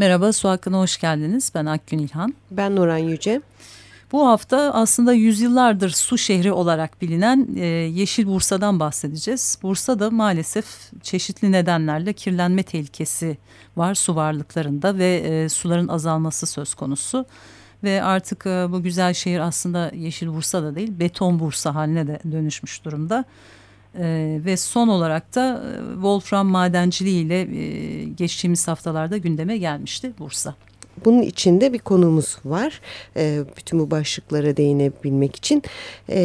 Merhaba, Su Hakkı'na hoş geldiniz. Ben Akgün İlhan. Ben Nuran Yüce. Bu hafta aslında yüzyıllardır su şehri olarak bilinen e, Yeşil Bursa'dan bahsedeceğiz. Bursa'da maalesef çeşitli nedenlerle kirlenme tehlikesi var su varlıklarında ve e, suların azalması söz konusu. Ve artık e, bu güzel şehir aslında Yeşil Bursa'da değil beton Bursa haline de dönüşmüş durumda. Ee, ve son olarak da e, Wolfram madenciliği ile e, geçtiğimiz haftalarda gündeme gelmişti Bursa. Bunun içinde bir konumuz var. E, bütün bu başlıklara değinebilmek için. E,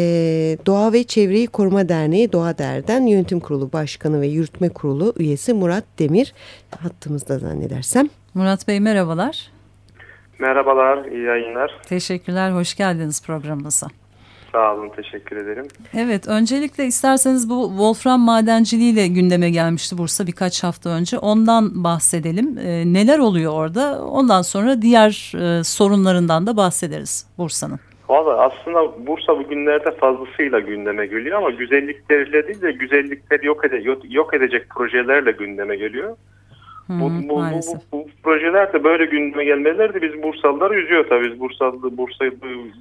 Doğa ve Çevreyi Koruma Derneği Doğa Der'den Yönetim Kurulu Başkanı ve Yürütme Kurulu üyesi Murat Demir hattımızda zannedersem. Murat Bey merhabalar. Merhabalar, iyi yayınlar. Teşekkürler, hoş geldiniz programımıza. Sağ olun, teşekkür ederim. Evet, öncelikle isterseniz bu Wolfram madenciliği ile gündeme gelmişti Bursa birkaç hafta önce. Ondan bahsedelim. E, neler oluyor orada? Ondan sonra diğer e, sorunlarından da bahsederiz Bursa'nın. Valla aslında Bursa bugünlerde fazlasıyla gündeme geliyor ama güzellikleriyle değil de güzellikleri yok, ede yok edecek projelerle gündeme geliyor. Bu, bu, bu, bu, bu projeler de böyle gündeme gelmeleri de biz Bursalıları üzüyor tabii. Biz Bursalı, Bursa'yı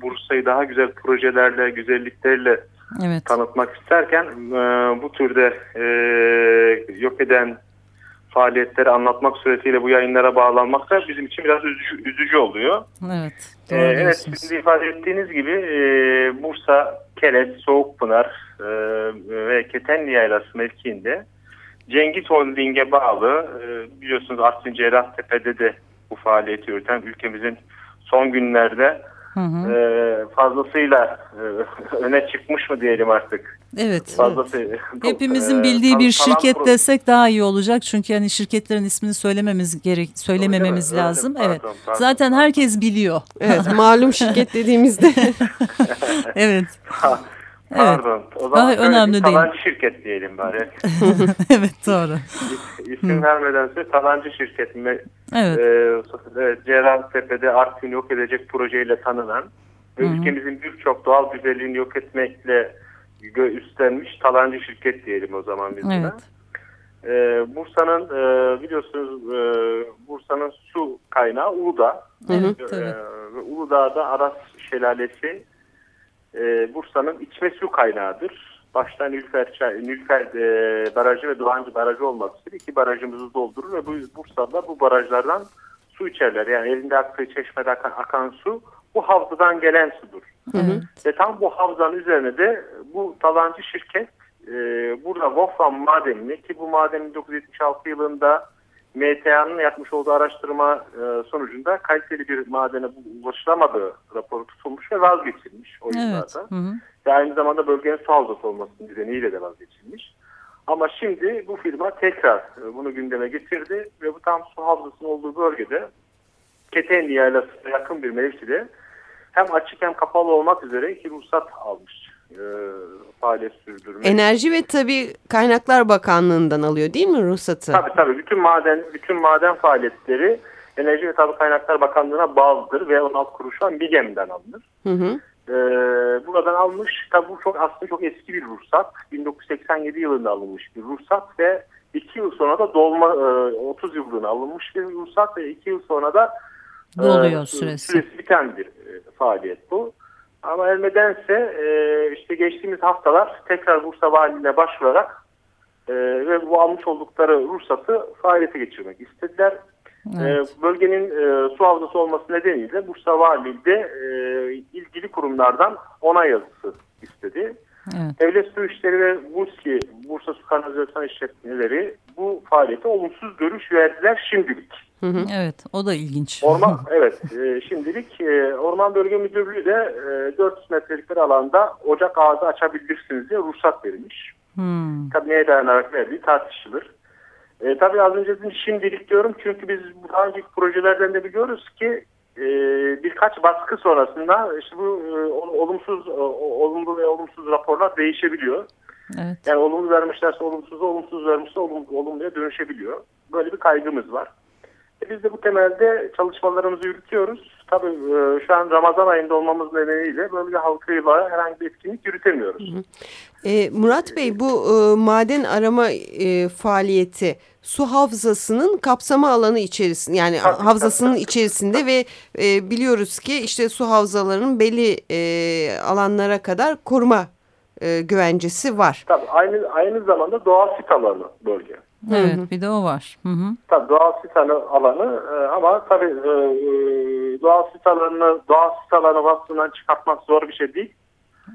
Bursa'yı daha güzel projelerle, güzelliklerle evet. tanıtmak isterken e, bu türde e, yok eden faaliyetleri anlatmak suretiyle bu yayınlara bağlanmak da bizim için biraz üzücü, üzücü oluyor. Evet. Ee, evet sizin ifade ettiğiniz gibi e, Bursa, Keles, Soğukpınar e, ve Ketenli Yaylası mevkiinde Cengiz Holding'e bağlı e, biliyorsunuz Artvin Cerrahtepe'de de bu faaliyeti yürüten ülkemizin son günlerde hı hı. E, fazlasıyla e, öne çıkmış mı diyelim artık. Evet. Fazlası, evet. Hepimizin bildiği bir şirket desek daha iyi olacak çünkü hani şirketlerin ismini söylememiz gerek söylemememiz öyle lazım. Öyle, evet. Pardon, pardon. Zaten herkes biliyor. Evet, malum şirket dediğimizde. evet. Pardon. Evet. O zaman Daha önemli değil. Talancı şirket diyelim bari. evet doğru. İsim vermeden söyle talancı şirket mi? Evet. E, Cerrahpaşa'da Artvin yok edecek projeyle tanınan ve ülkemizin birçok doğal güzelliğini yok etmekle üstlenmiş talancı şirket diyelim o zaman biz evet. Ee, Bursa'nın e, biliyorsunuz e, Bursa'nın su kaynağı Uludağ. Evet, e, Uludağ'da Aras Şelalesi e, Bursa'nın içme su kaynağıdır. Başta Nülfer, Nülfer e, Barajı ve Doğancı Barajı olmak üzere iki barajımızı doldurur ve bu Bursa'da bu barajlardan su içerler. Yani elinde aktığı çeşmede akan, akan su bu havzadan gelen sudur. Hı. Ve tam bu havzanın üzerine de bu talancı şirket e, burada Wolfram madenini ki bu maden 1976 yılında MTA'nın yapmış olduğu araştırma e, sonucunda kaliteli bir madene ulaşılamadığı raporu tutulmuş ve vazgeçilmiş o yıllarda. Evet. Hı hı. Ve aynı zamanda bölgenin su havzası olması nedeniyle de vazgeçilmiş. Ama şimdi bu firma tekrar e, bunu gündeme getirdi ve bu tam su havzasının olduğu bölgede Ketenli Yaylası'na yakın bir mevkide hem açık hem kapalı olmak üzere iki ruhsat almış e, faaliyet sürdürmek. Enerji ve tabi Kaynaklar Bakanlığı'ndan alıyor değil mi ruhsatı? Tabii tabii. Bütün maden bütün maden faaliyetleri Enerji ve Tabi Kaynaklar Bakanlığı'na bağlıdır ve 16 kuruşan BİGEM'den alınır. Hı hı. Ee, buradan almış. Tabi bu çok aslında çok eski bir ruhsat. 1987 yılında alınmış bir ruhsat ve 2 yıl sonra da dolma e, 30 yıllığına alınmış bir ruhsat ve 2 yıl sonra da doluyor e, süresi. süresi biten bir e, faaliyet bu. Ama elmedense e, işte geçtiğimiz haftalar tekrar Bursa Valiliğine başvurarak e, ve bu almış oldukları ruhsatı faaliyete geçirmek istediler. E, evet. E, bölgenin e, su havzası olması nedeniyle Bursa Valiliği de e, ilgili kurumlardan onay yazısı istedi. Evet. Devlet Su İşleri ve BUSKİ, Bursa Su Kanalizasyon İşletmeleri bu faaliyete olumsuz görüş verdiler şimdilik. Hı hı. Evet o da ilginç. Orman evet e, şimdilik e, Orman Bölge Müdürlüğü de e, 400 metrelik bir alanda ocak ağzı açabilirsiniz diye ruhsat verilmiş. Hmm. Tabii neye dayanarak verdiği tartışılır. E, tabii az önce dedim şimdilik diyorum çünkü biz daha önceki projelerden de biliyoruz ki e, birkaç baskı sonrasında işte bu e, olumsuz o, olumlu ve olumsuz raporlar değişebiliyor. Evet. Yani olumlu vermişlerse olumsuz, olumsuz vermişse olumlu, olumluya dönüşebiliyor. Böyle bir kaygımız var. E, biz de bu temelde çalışmalarımızı yürütüyoruz. Tabii e, şu an Ramazan ayında olmamız nedeniyle böyle halkıyla herhangi bir etkinlik yürütemiyoruz. Hı hı. E, Murat Bey bu e, maden arama e, faaliyeti su havzasının kapsama alanı içerisinde yani tabii, havzasının tabii. içerisinde ve e, biliyoruz ki işte su havzalarının belli e, alanlara kadar koruma e, güvencesi var. Tabii aynı aynı zamanda doğal sit alanı bölge. Evet Hı -hı. bir de o var. Hı -hı. Tabii doğal sit alanı e, ama tabii e, e, doğal sit alanını doğal sit alanı vasfından çıkartmak zor bir şey değil.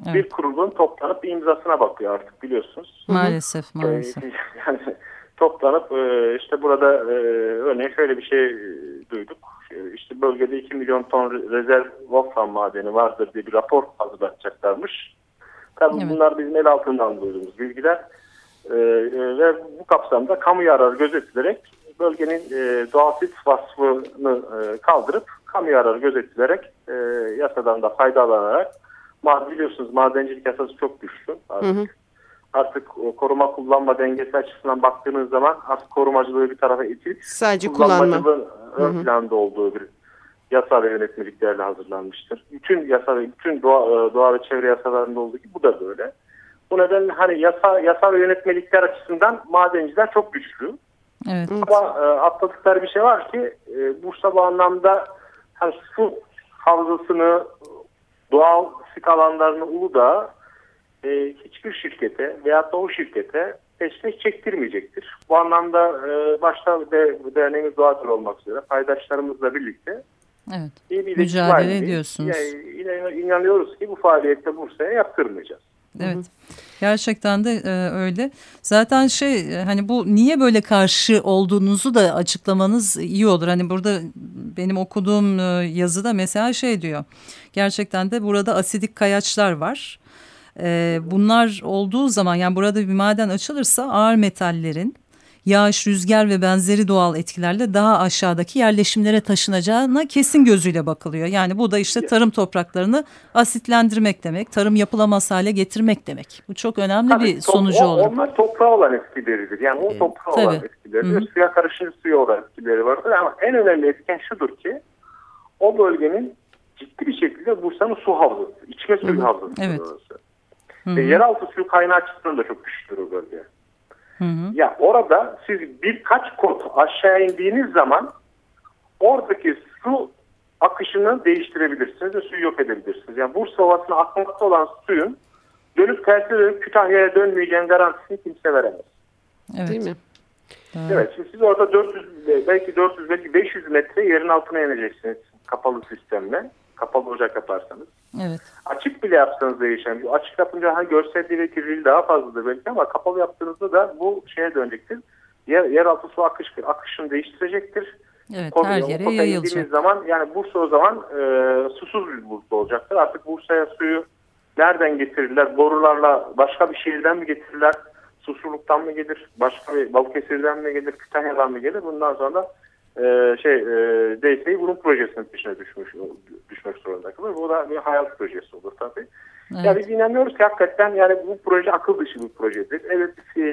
Evet. Bir kurulun toplanıp imzasına bakıyor artık biliyorsunuz. Maalesef maalesef. yani toplanıp e, işte burada e, örneğin şöyle bir şey duyduk. İşte bölgede 2 milyon ton rezerv wolfram madeni vardır diye bir rapor hazırlatacaklarmış. Tabii evet. bunlar bizim el altından duyduğumuz bilgiler. Ee, ve bu kapsamda kamu yararı gözetilerek bölgenin e, doğal sit vasfını e, kaldırıp kamu yararı gözetilerek e, yasadan da faydalanarak biliyorsunuz madencilik yasası çok güçlü artık. Hı hı. Artık koruma kullanma dengesi açısından baktığınız zaman artık korumacılığı bir tarafa itilip sadece kullanma ön planda olduğu bir yasa ve yönetmeliklerle hazırlanmıştır. Bütün yasa ve bütün doğa, e, doğa ve çevre yasalarında olduğu gibi bu da böyle. Bu nedenle hani yasa, yasa ve yönetmelikler açısından madenciler çok güçlü. Evet. Ama e, atladıkları bir şey var ki e, Bursa bu anlamda hani su havzasını doğal sit alanlarını Uludağ e, hiçbir şirkete veyahut da o şirkete peşkeş çektirmeyecektir. Bu anlamda e, başta de, derneğimiz doğadır olmak üzere paydaşlarımızla birlikte evet. iyi bir mücadele ediyorsunuz. Yani, inanıyoruz ki bu faaliyette Bursa'ya yaptırmayacağız. Evet. Gerçekten de e, öyle. Zaten şey e, hani bu niye böyle karşı olduğunuzu da açıklamanız iyi olur. Hani burada benim okuduğum e, yazıda mesela şey diyor. Gerçekten de burada asidik kayaçlar var. E, bunlar olduğu zaman yani burada bir maden açılırsa ağır metallerin yağış, rüzgar ve benzeri doğal etkilerle daha aşağıdaki yerleşimlere taşınacağına kesin gözüyle bakılıyor. Yani bu da işte tarım topraklarını asitlendirmek demek, tarım yapılamaz hale getirmek demek. Bu çok önemli Tabii, bir sonucu olur. Onlar toprağa olan etkileridir. Yani o toprağa Tabii. olan etkileridir. Hı -hı. Suya karışır suya olan etkileri vardır ama en önemli etken şudur ki o bölgenin ciddi bir şekilde Bursa'nın su havzası, içme suyu havzası. Evet. Hı -hı. Ve yeraltı suyu kaynağı açısından da çok güçlüdür o bölge. Hı hı. Ya orada siz birkaç kot aşağı indiğiniz zaman oradaki su akışını değiştirebilirsiniz ve suyu yok edebilirsiniz. Yani Bursa Ovası'na akmakta olan suyun dönüp tersi dönüp Kütahya'ya dönmeyeceğin garantisini kimse veremez. Evet. Değil mi? Evet. Şimdi siz orada 400 belki 400 belki 500 metre yerin altına ineceksiniz kapalı sistemle. Kapalı ocak yaparsanız. Evet. Açık bile yapsanız değişen. Açık yapınca hani görselliği ve kirliliği daha fazladır belki ama kapalı yaptığınızda da bu şeye dönecektir. Yer, yeraltı su akış, akışını değiştirecektir. Evet Konu, her yere yayılacak. zaman yani Bursa o zaman e, susuz bir Bursa olacaktır. Artık Bursa'ya suyu nereden getirirler? Borularla başka bir şehirden mi getirirler? Susurluktan mı gelir? Başka bir Balıkesir'den mi gelir? Kütahya'dan mı gelir? Bundan sonra da e, şey e, DSİ bunun projesinin peşine düşmüş düşmek zorunda kalır. Bu da bir hayal projesi olur tabii. Evet. Yani biz inanıyoruz ki hakikaten yani bu proje akıl dışı bir projedir. Evet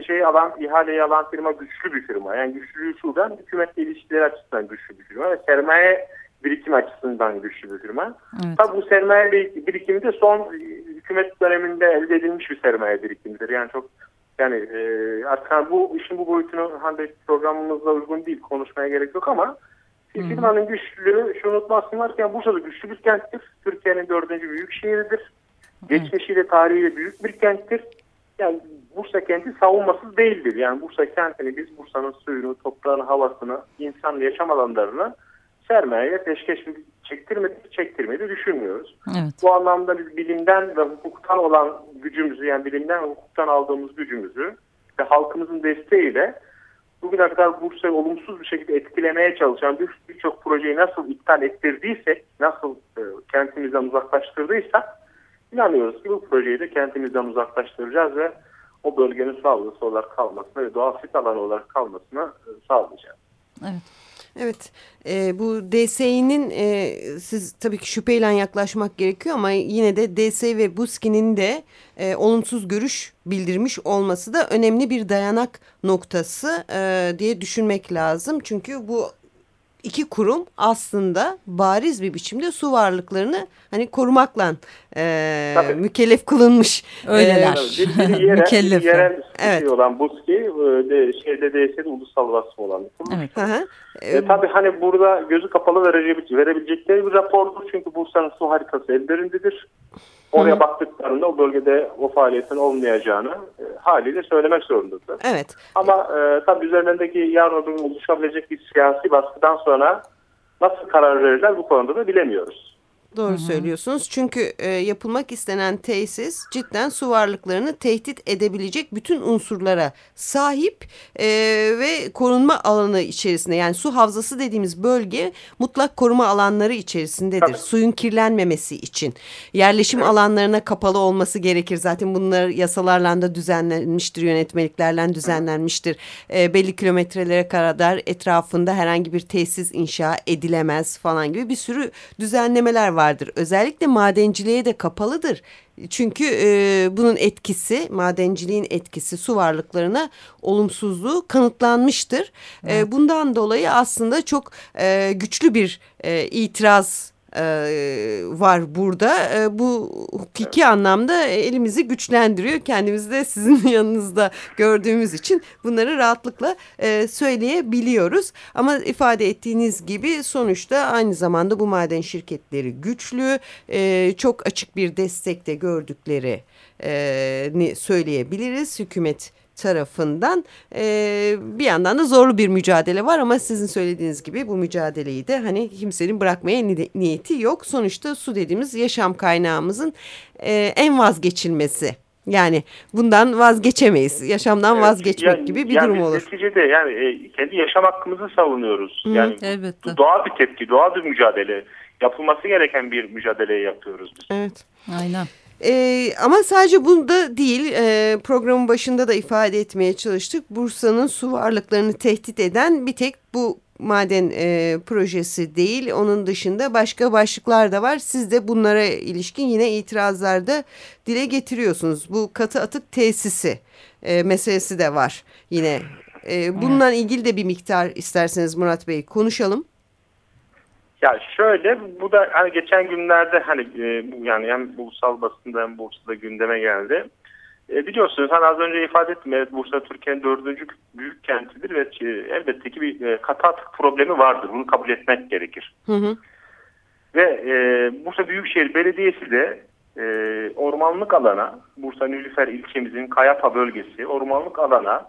şey alan, ihaleyi alan firma güçlü bir firma. Yani güçlüğü şuradan hükümetle ilişkileri açısından güçlü bir firma ve sermaye birikim açısından güçlü bir firma. Evet. Tabii bu sermaye birikimi de son hükümet döneminde elde edilmiş bir sermaye birikimidir. Yani çok yani e, artık bu işin bu boyutunu hani programımızla uygun değil konuşmaya gerek yok ama firmanın güçlülüğü şu unutmasınlar ki yani Bursa'da güçlü bir kenttir. Türkiye'nin dördüncü büyük şehridir. Geçmişiyle tarihiyle büyük bir kenttir. Yani Bursa kenti savunmasız değildir. Yani Bursa kentini biz Bursa'nın suyunu, toprağını, havasını, insan yaşam alanlarını sermayeye peşkeş çektirmedi, çektirmedi düşünmüyoruz. Evet. Bu anlamda biz bilimden ve hukuktan olan gücümüzü yani bilimden ve hukuktan aldığımız gücümüzü ve halkımızın desteğiyle bugüne kadar Bursa'yı olumsuz bir şekilde etkilemeye çalışan birçok bir projeyi nasıl iptal ettirdiysek, nasıl e, kentimizden uzaklaştırdıysak inanıyoruz ki bu projeyi de kentimizden uzaklaştıracağız ve o bölgenin havzası olarak kalmasına ve doğal sit alanı olarak kalmasına e, sağlayacak. Evet. Evet e, bu DSİ'nin e, siz tabii ki şüpheyle yaklaşmak gerekiyor ama yine de DSİ ve BUSKİ'nin de e, olumsuz görüş bildirmiş olması da önemli bir dayanak noktası e, diye düşünmek lazım. Çünkü bu iki kurum aslında bariz bir biçimde su varlıklarını hani korumakla e, mükellef kılınmış. Öyleler. E, bir, bir yere, mükellef. Yerel evet. Şey olan BUSKİ e, de, şeyde DS'de ulusal vasfı olan. Evet. Hı -hı. E, tabii hani burada gözü kapalı verebilecekleri bir rapordur. Çünkü Bursa'nın su haritası ellerindedir. Oraya Hı. baktıklarında o bölgede o faaliyetin olmayacağını e, haliyle söylemek zorundadır. Evet. Ama e, tabii üzerlerindeki yarın oluşabilecek bir siyasi baskıdan sonra nasıl karar verirler bu konuda da bilemiyoruz. Doğru Hı -hı. söylüyorsunuz. Çünkü e, yapılmak istenen tesis cidden su varlıklarını tehdit edebilecek bütün unsurlara sahip e, ve korunma alanı içerisinde yani su havzası dediğimiz bölge mutlak koruma alanları içerisindedir. Tabii. Suyun kirlenmemesi için. Yerleşim evet. alanlarına kapalı olması gerekir. Zaten bunlar yasalarla da düzenlenmiştir, yönetmeliklerle düzenlenmiştir. E, belli kilometrelere kadar etrafında herhangi bir tesis inşa edilemez falan gibi bir sürü düzenlemeler var vardır. Özellikle madenciliğe de kapalıdır. Çünkü e, bunun etkisi, madenciliğin etkisi su varlıklarına olumsuzluğu kanıtlanmıştır. E, evet. E, bundan dolayı aslında çok e, güçlü bir e, itiraz e, var burada. E, bu hukuki anlamda elimizi güçlendiriyor. Kendimizi de sizin yanınızda gördüğümüz için bunları rahatlıkla e, söyleyebiliyoruz. Ama ifade ettiğiniz gibi sonuçta aynı zamanda bu maden şirketleri güçlü, çok açık bir destekte gördükleri söyleyebiliriz. Hükümet tarafından e, bir yandan da zorlu bir mücadele var ama sizin söylediğiniz gibi bu mücadeleyi de hani kimsenin bırakmaya ni niyeti yok. Sonuçta su dediğimiz yaşam kaynağımızın e, en vazgeçilmesi. Yani bundan vazgeçemeyiz. Yaşamdan vazgeçmek yani, gibi bir yani durum olur. Neticede yani e, kendi yaşam hakkımızı savunuyoruz. Hı, yani elbette. doğal bir tepki, doğal bir mücadele. Yapılması gereken bir mücadeleyi yapıyoruz biz. Evet. Aynen. Ee, ama sadece bunda değil e, programın başında da ifade etmeye çalıştık. Bursa'nın su varlıklarını tehdit eden bir tek bu maden e, projesi değil. Onun dışında başka başlıklar da var. Siz de bunlara ilişkin yine itirazlarda dile getiriyorsunuz. Bu katı atık tesisi e, meselesi de var yine. E, bununla ilgili de bir miktar isterseniz Murat Bey konuşalım. Ya şöyle bu da hani geçen günlerde hani e, yani hem ulusal basında hem Bursa'da gündeme geldi. E, biliyorsunuz hani az önce ifade ettim evet Bursa Türkiye'nin dördüncü büyük kentidir ve e, elbette ki bir e, katı atık problemi vardır. Bunu kabul etmek gerekir. Hı hı. Ve e, Bursa Büyükşehir Belediyesi de e, ormanlık alana Bursa Nilüfer ilçemizin Kayapa bölgesi ormanlık alana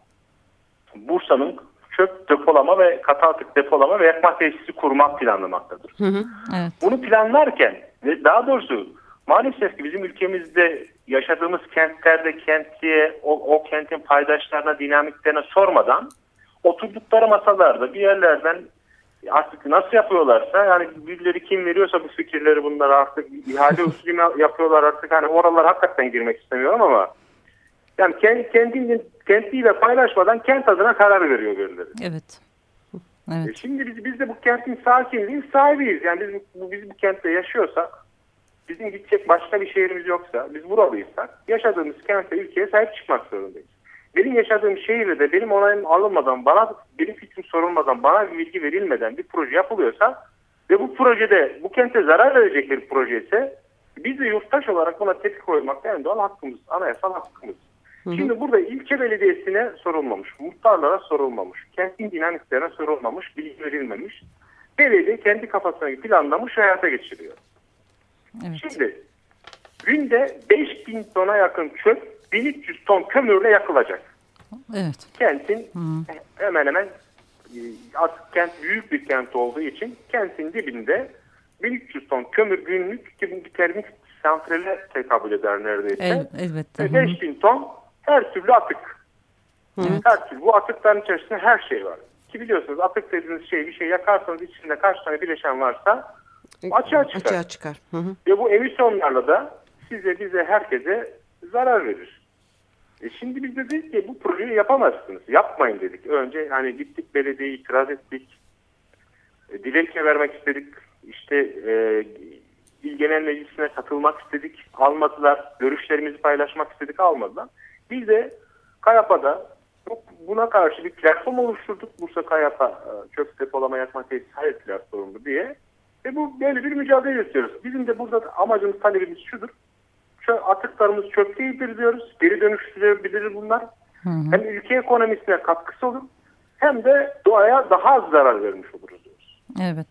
Bursa'nın çöp depolama ve katı atık depolama ve yakma tesisi kurmak planlamaktadır. Hı hı, evet. Bunu planlarken ve daha doğrusu maalesef ki bizim ülkemizde yaşadığımız kentlerde kentliye o, o kentin paydaşlarına dinamiklerine sormadan oturdukları masalarda bir yerlerden artık nasıl yapıyorlarsa yani birileri kim veriyorsa bu fikirleri bunlar artık ihale usulü yapıyorlar artık hani oralar hakikaten girmek istemiyorum ama yani kendi, kendi kentiyle paylaşmadan kent adına karar veriyor birileri. Evet. Evet. E şimdi biz, biz de bu kentin sakinliğin sahibiyiz. Yani biz bu, biz bu kentte yaşıyorsak, bizim gidecek başka bir şehrimiz yoksa, biz buralıysak yaşadığımız kente, ülkeye sahip çıkmak zorundayız. Benim yaşadığım şehirde benim onayım alınmadan, bana benim fikrim sorulmadan, bana bir bilgi verilmeden bir proje yapılıyorsa ve bu projede bu kente zarar verecek bir proje ise biz de yurttaş olarak buna tepki koymak en doğal hakkımız, anayasal hakkımız. Şimdi burada ilçe belediyesine sorulmamış, muhtarlara sorulmamış, kentin dinamiklerine sorulmamış, bilgi verilmemiş. Belediye kendi kafasına planlamış hayata geçiriyor. Evet. Şimdi günde 5000 tona yakın çöp 1300 ton kömürle yakılacak. Evet. Kentin Hı. hemen hemen e, artık kent büyük bir kent olduğu için kentin dibinde 1300 ton kömür günlük bir termik santrale tekabül eder neredeyse. El, elbette. 5000 ton her türlü atık. Evet. Her türlü. Bu atıkların içerisinde her şey var. Ki biliyorsunuz atık dediğiniz şey bir şey yakarsanız içinde kaç tane bileşen varsa açığa çıkar. Açığa çıkar. Hı hı. Ve bu emisyonlarla da size bize herkese zarar verir. E, E şimdi biz de dedik ki bu projeyi yapamazsınız. Yapmayın dedik. Önce hani gittik belediyeye itiraz ettik. E, dilekçe vermek istedik. İşte e, İl Genel Meclisi'ne katılmak istedik. Almadılar. Görüşlerimizi paylaşmak istedik. Almadılar. Biz de Kayapa'da buna karşı bir platform oluşturduk. Bursa Kayapa e, çöp depolama yakma tesisi hayır platformu diye. Ve bu böyle bir mücadele yürütüyoruz. Bizim de burada amacımız, talebimiz şudur. Şu atıklarımız çöp değildir diyoruz. Geri dönüştürülebilir bunlar. Hı hı. Hem ülke ekonomisine katkısı olur hem de doğaya daha az zarar vermiş oluruz diyoruz. Evet.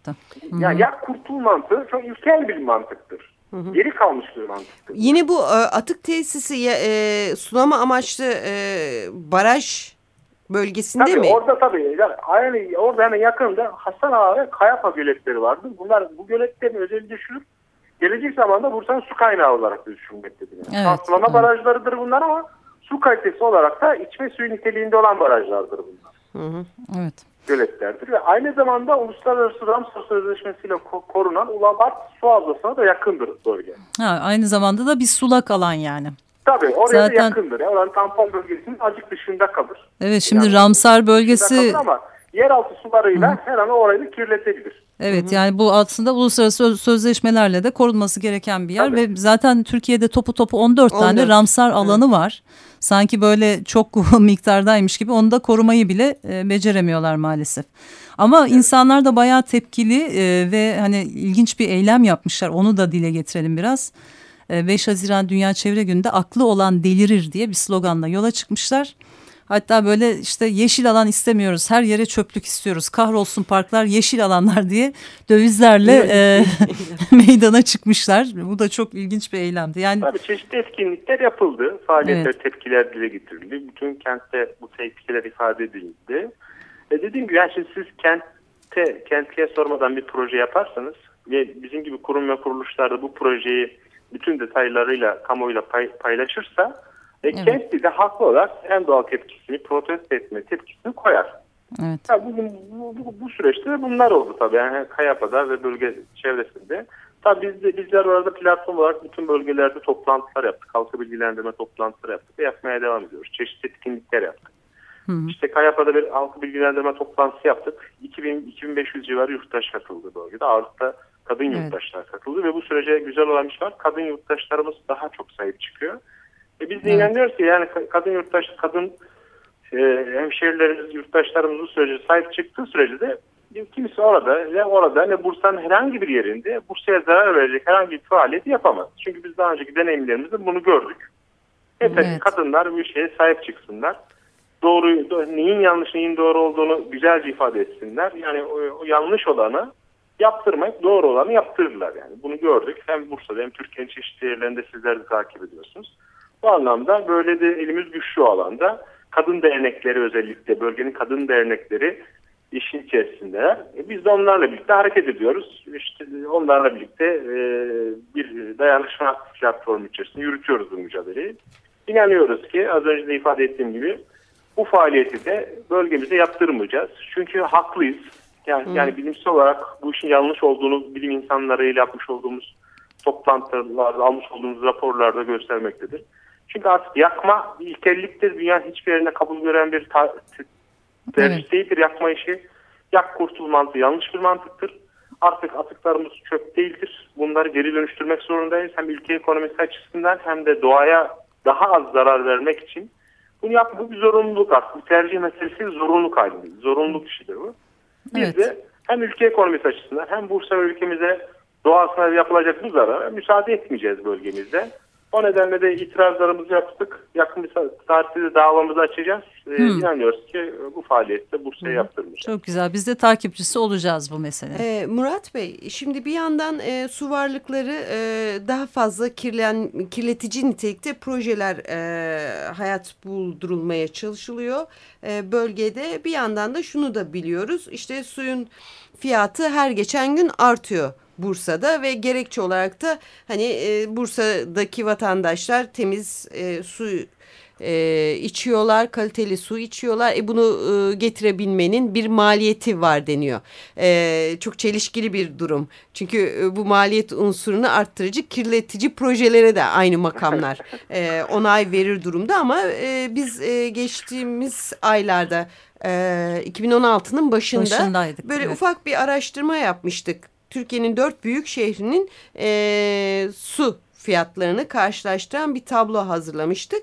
Yani yak kurtul mantığı çok ilkel bir mantıktır. Hı hı. Geri kalmış mantıktır. Yine bu e, atık tesisi e, sulama amaçlı e, baraj bölgesinde tabii, mi? Orada tabii. Yani orada hemen yakında Hasan Ağa ve Kayapa göletleri vardı. Bunlar bu göletlerin özelliği düşürüp gelecek zamanda Bursa'nın su kaynağı olarak düşünmektedir. Yani. Evet, Sulama evet. barajlarıdır bunlar ama su kalitesi olarak da içme suyu niteliğinde olan barajlardır bunlar. Hı hı. Evet. Göletlerdir ve aynı zamanda Uluslararası Ramsar Sözleşmesi'yle korunan Ulabart su havzasına da yakındır bölge. Ha, aynı zamanda da bir sulak alan yani. Tabii oraya Zaten... yakındır. Ya. Oranın tampon bölgesinin acık dışında kalır. Evet şimdi yani, Ramsar bölgesi... Ama yeraltı sularıyla Hı. her an orayı kirletebilir. Evet Hı -hı. yani bu aslında uluslararası sözleşmelerle de korunması gereken bir yer Tabii. ve zaten Türkiye'de topu topu 14, 14. tane Ramsar alanı evet. var. Sanki böyle çok miktardaymış gibi onu da korumayı bile e, beceremiyorlar maalesef. Ama evet. insanlar da bayağı tepkili e, ve hani ilginç bir eylem yapmışlar. Onu da dile getirelim biraz. 5 e, Haziran Dünya Çevre Günü'nde aklı olan delirir diye bir sloganla yola çıkmışlar. Hatta böyle işte yeşil alan istemiyoruz, her yere çöplük istiyoruz, kahrolsun parklar yeşil alanlar diye dövizlerle e, meydana çıkmışlar. Bu da çok ilginç bir eylemdi. Yani Tabii çeşitli etkinlikler yapıldı, faaliyetler, evet. tepkiler dile getirildi. Bütün kentte bu tepkiler ifade edildi. E dediğim gibi yani şimdi siz kentte, kentliye sormadan bir proje yaparsanız ve bizim gibi kurum ve kuruluşlar da bu projeyi bütün detaylarıyla kamuoyuyla pay, paylaşırsa e, evet. Kentli de haklı olarak en doğal tepkisini, protesto etme tepkisini koyar. Evet. Ya bugün bu, bu, bu süreçte bunlar oldu tabii. Yani Kayapa'da ve bölge çevresinde. Tabii biz de, bizler orada platform olarak bütün bölgelerde toplantılar yaptık. Halka bilgilendirme toplantıları yaptık ve yapmaya devam ediyoruz. Çeşitli etkinlikler yaptık. Hı hı. İşte Kayapa'da bir halka bilgilendirme toplantısı yaptık. 2000, 2500 civarı yurttaş katıldı bölgede. Ağırlıkta kadın evet. yurttaşlar katıldı ve bu sürece güzel olan bir şey var. Kadın yurttaşlarımız daha çok sahip çıkıyor. E biz de evet. inanıyoruz ki yani kadın yurttaş, kadın e, hemşehrilerimiz, yurttaşlarımız bu sürece sahip çıktığı sürece de kimse orada ve orada ne Bursa'nın herhangi bir yerinde Bursa'ya zarar verecek herhangi bir faaliyet yapamaz. Çünkü biz daha önceki deneyimlerimizde bunu gördük. Yeter evet. kadınlar bu şeye sahip çıksınlar. Doğru, neyin yanlış neyin doğru olduğunu güzelce ifade etsinler. Yani o, o yanlış olanı yaptırmak, doğru olanı yaptırırlar yani. Bunu gördük. Hem Bursa'da hem Türkiye'nin çeşitli yerlerinde sizler de takip ediyorsunuz. Bu anlamda böyle de elimiz güçlü alanda. Kadın dernekleri özellikle bölgenin kadın dernekleri işin içerisinde. E biz de onlarla birlikte hareket ediyoruz. İşte onlarla birlikte e, bir dayanışma platformu içerisinde yürütüyoruz bu mücadeleyi. İnanıyoruz ki az önce de ifade ettiğim gibi bu faaliyeti de bölgemize yaptırmayacağız. Çünkü haklıyız. Yani, hmm. yani bilimsel olarak bu işin yanlış olduğunu bilim insanlarıyla yapmış olduğumuz toplantılarda almış olduğumuz raporlarda göstermektedir. Çünkü artık yakma bir ilkelliktir. Dünyanın hiçbir yerinde kabul gören bir tercih değildir yakma işi. Yak kurtul mantığı yanlış bir mantıktır. Artık atıklarımız çöp değildir. Bunları geri dönüştürmek zorundayız. Hem ülke ekonomisi açısından hem de doğaya daha az zarar vermek için. Bunu yap, bu bir zorunluluk aslında. Bir tercih meselesi zorunluluk halinde. Zorunluluk işidir bu. Biz evet. de hem ülke ekonomisi açısından hem Bursa ülkemize doğasına yapılacak bu zarara müsaade etmeyeceğiz bölgemizde. O nedenle de itirazlarımızı yaptık. Yakın bir tarihte de davamızı açacağız. Ee, hmm. İnanıyoruz ki bu faaliyette Bursa'ya hmm. yaptırmayacağız. Çok güzel. Biz de takipçisi olacağız bu mesele. Ee, Murat Bey, şimdi bir yandan e, su varlıkları e, daha fazla kirlen, kirletici nitelikte projeler e, hayat buldurulmaya çalışılıyor. E, bölgede bir yandan da şunu da biliyoruz. İşte suyun fiyatı her geçen gün artıyor. Bursa'da ve gerekçe olarak da hani e, Bursa'daki vatandaşlar temiz e, su e, içiyorlar, kaliteli su içiyorlar. E, bunu e, getirebilmenin bir maliyeti var deniyor. E, çok çelişkili bir durum. Çünkü e, bu maliyet unsurunu arttırıcı kirletici projelere de aynı makamlar e, onay verir durumda ama e, biz e, geçtiğimiz aylarda e, 2016'nın başında böyle evet. ufak bir araştırma yapmıştık. Türkiye'nin dört büyük şehrinin e, su fiyatlarını karşılaştıran bir tablo hazırlamıştık.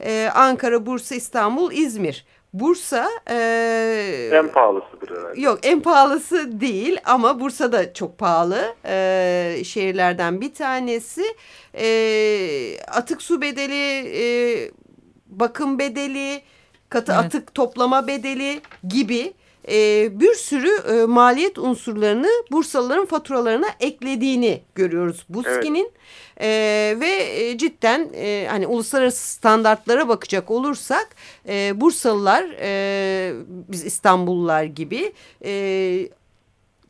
Ee, Ankara, Bursa, İstanbul, İzmir. Bursa e, en pahalısıdır herhalde. Yok en pahalısı değil ama Bursa da çok pahalı e, şehirlerden bir tanesi. E, atık su bedeli, e, bakım bedeli, katı evet. atık toplama bedeli gibi e, bir sürü e, maliyet unsurlarını Bursalıların faturalarına eklediğini görüyoruz BUSKİ'nin. Evet. E, ve e, cidden e, hani uluslararası standartlara bakacak olursak e, Bursalılar e, biz İstanbullular gibi e,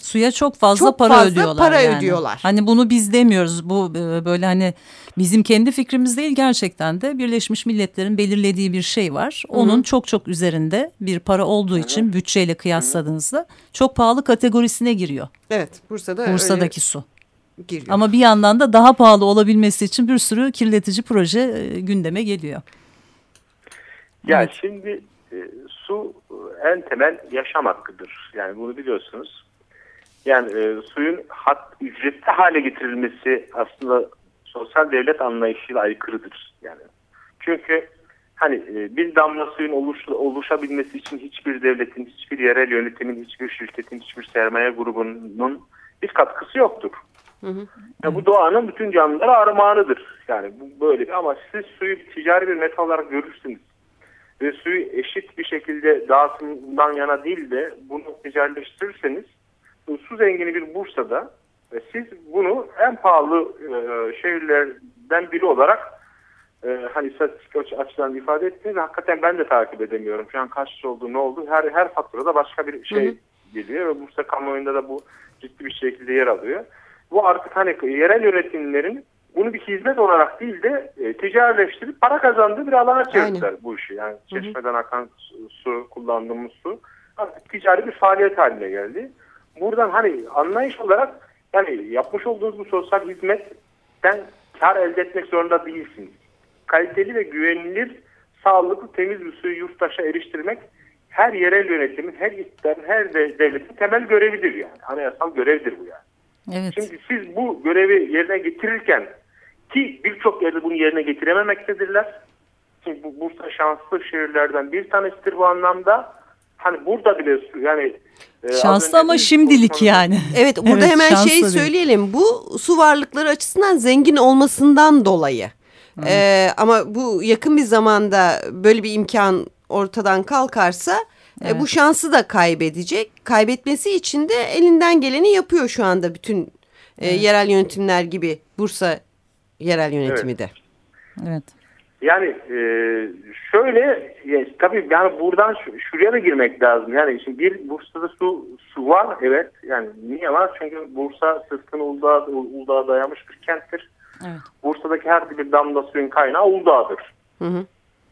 Suya çok fazla çok para fazla ödüyorlar. para yani. ödüyorlar. Hani bunu biz demiyoruz. Bu e, böyle hani bizim kendi fikrimiz değil gerçekten de Birleşmiş Milletler'in belirlediği bir şey var. Onun Hı -hı. çok çok üzerinde bir para olduğu Hı -hı. için bütçeyle kıyasladığınızda çok pahalı kategorisine giriyor. Evet, Bursa'da Bursa'daki öyle su. Giriyor. Ama bir yandan da daha pahalı olabilmesi için bir sürü kirletici proje e, gündeme geliyor. Ya evet. şimdi e, su en temel yaşam hakkıdır. Yani bunu biliyorsunuz. Yani e, suyun hat, ücretli hale getirilmesi aslında sosyal devlet anlayışıyla aykırıdır. Yani çünkü hani e, bir damla suyun oluş, oluşabilmesi için hiçbir devletin, hiçbir yerel yönetimin, hiçbir şirketin, hiçbir sermaye grubunun bir katkısı yoktur. Hı hı. Yani bu doğanın bütün canlılara armağanıdır. Yani bu böyle bir ama siz suyu ticari bir meta olarak görürsünüz. Ve suyu eşit bir şekilde dağıtımdan yana değil de bunu ticarileştirirseniz su zengini bir Bursa'da ve siz bunu en pahalı e, şehirlerden biri olarak e, hani istatistik açıdan ifade ettiniz. Hakikaten ben de takip edemiyorum. Şu an kaç oldu ne oldu. Her her faturada başka bir şey hı hı. geliyor ve Bursa kamuoyunda da bu ciddi bir şekilde yer alıyor. Bu artık hani yerel yönetimlerin bunu bir hizmet olarak değil de e, ticarileştirip para kazandığı bir alana çevirdiler bu işi. Yani çeşmeden akan su, kullandığımız su artık ticari bir faaliyet haline geldi buradan hani anlayış olarak yani yapmış olduğunuz bu sosyal hizmetten kar elde etmek zorunda değilsiniz. Kaliteli ve güvenilir, sağlıklı, temiz bir suyu yurttaşa eriştirmek her yerel yönetimin, her iktidarın, her de, devletin temel görevidir yani. Anayasal görevdir bu yani. Evet. Şimdi siz bu görevi yerine getirirken ki birçok yerde bunu yerine getirememektedirler. Şimdi bu Bursa şanslı şehirlerden bir tanesidir bu anlamda hani burada bile yani e, şanslı ama şimdilik yani. Evet burada evet, hemen şey söyleyelim. Bu su varlıkları açısından zengin olmasından dolayı. Ee, ama bu yakın bir zamanda böyle bir imkan ortadan kalkarsa evet. e, bu şansı da kaybedecek. Kaybetmesi için de elinden geleni yapıyor şu anda bütün e, evet. yerel yönetimler gibi Bursa yerel yönetimi evet. de. Evet. Yani e, şöyle ya, tabii yani buradan şuraya da girmek lazım. Yani şimdi bir Bursa'da su su var evet. Yani niye var? Çünkü Bursa sırtını Uludağ, Uludağ'a dayamış bir kenttir. Evet. Bursa'daki her bir damla suyun kaynağı Uludağ'dır. Hı hı.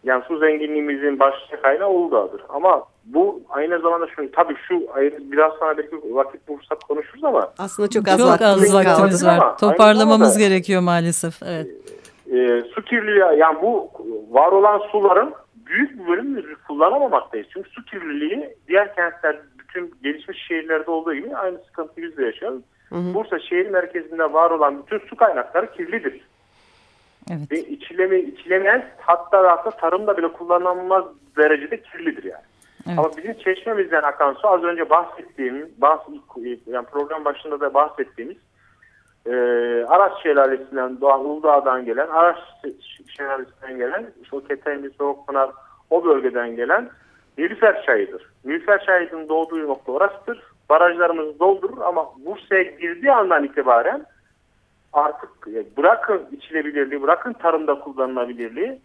Yani su zenginliğimizin başlıca kaynağı Uludağ'dır. Ama bu aynı zamanda şu tabii şu biraz sonra belki vakit bulursa konuşuruz ama aslında çok az, çok vaktimiz, az vaktimiz var. Toparlamamız gerekiyor maalesef. Evet. E, su kirliliği yani bu var olan suların büyük bir bölümünü kullanamamaktayız. Çünkü su kirliliği diğer kentler bütün gelişmiş şehirlerde olduğu gibi aynı sıkıntıyı biz de yaşıyoruz. Hı hı. Bursa şehir merkezinde var olan bütün su kaynakları kirlidir. Evet. Ve içileme, içilemeyen hatta hatta tarımda bile kullanılmaz derecede kirlidir yani. Evet. Ama bizim çeşmemizden akan su az önce bahsettiğim, bahs yani program başında da bahsettiğimiz e, Aras Şelalesi'nden doğan Uludağ'dan gelen, Aras Şelalesi'nden gelen, işte o Ketaymi, Soğukpınar o bölgeden gelen Nilüfer çayıdır. Nilüfer çayının doğduğu nokta orasıdır. Barajlarımızı doldurur ama Bursa'ya girdiği andan itibaren artık bırakın içilebilirliği, bırakın tarımda kullanılabilirliği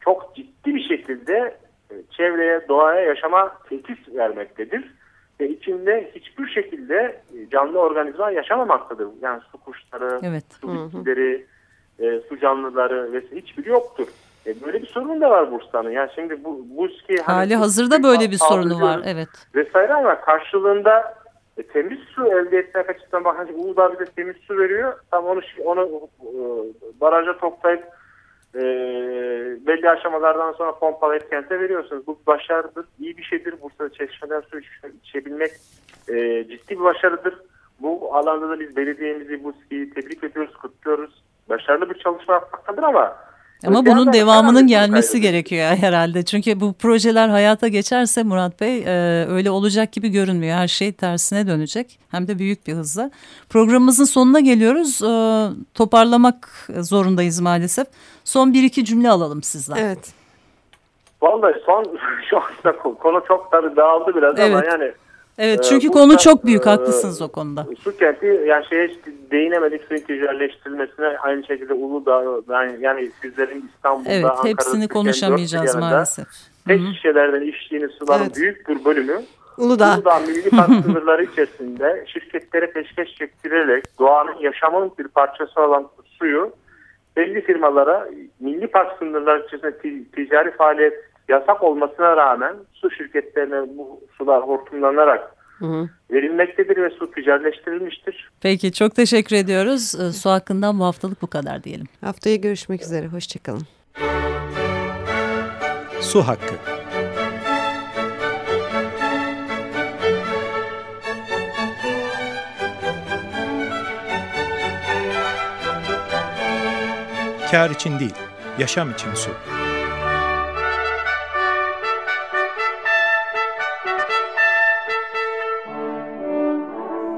çok ciddi bir şekilde e, çevreye, doğaya, yaşama tehdit vermektedir ve içinde hiçbir şekilde e, canlı organizma yaşamamaktadır. Yani su kuşları, evet. su bitkileri, e, su canlıları ve hiçbiri yoktur. E, böyle bir sorun da var Bursa'nın. Yani şimdi bu Buski hani hali hazırda böyle bir sorunu var. Evet. Vesaire ama karşılığında e, temiz su elde etmek açısından bakınca Uludağ bize temiz su veriyor. Tam onu onu e, baraja toplayıp e, belli aşamalardan sonra pompalayıp kente veriyorsunuz. Bu başarıdır, iyi bir şeydir. Bursa'da çeşmeden su içebilmek e, ciddi bir başarıdır. Bu alanda da biz belediyemizi, bu tebrik ediyoruz, kutluyoruz. Başarılı bir çalışma yapmaktadır ama ama bunun devamının gelmesi gerekiyor herhalde. Çünkü bu projeler hayata geçerse Murat Bey e, öyle olacak gibi görünmüyor. Her şey tersine dönecek. Hem de büyük bir hızla. Programımızın sonuna geliyoruz. E, toparlamak zorundayız maalesef. Son bir iki cümle alalım sizden. Evet. Vallahi son şu anda konu çok tabii dağıldı biraz evet. ama yani Evet ee, çünkü konu çok büyük haklısınız o konuda. Su kenti yani şeye değinemedik suyun ticaretleştirilmesine aynı şekilde Uludağ yani, yani sizlerin İstanbul'da evet, Ankara'da hepsini konuşamayacağız maalesef. Tek şişelerden içtiğiniz suların evet. büyük bir bölümü Uludağ. Uludağ Milli Park sınırları içerisinde şirketlere peşkeş çektirerek doğanın yaşamın bir parçası olan suyu belli firmalara Milli Park sınırları içerisinde ticari faaliyet yasak olmasına rağmen su şirketlerine bu sular hortumlanarak hı hı. verilmektedir ve su ticaretleştirilmiştir. Peki çok teşekkür ediyoruz. Ee, su hakkından bu haftalık bu kadar diyelim. Haftaya görüşmek üzere. Hoşçakalın. Su hakkı. Kar için değil, yaşam için su.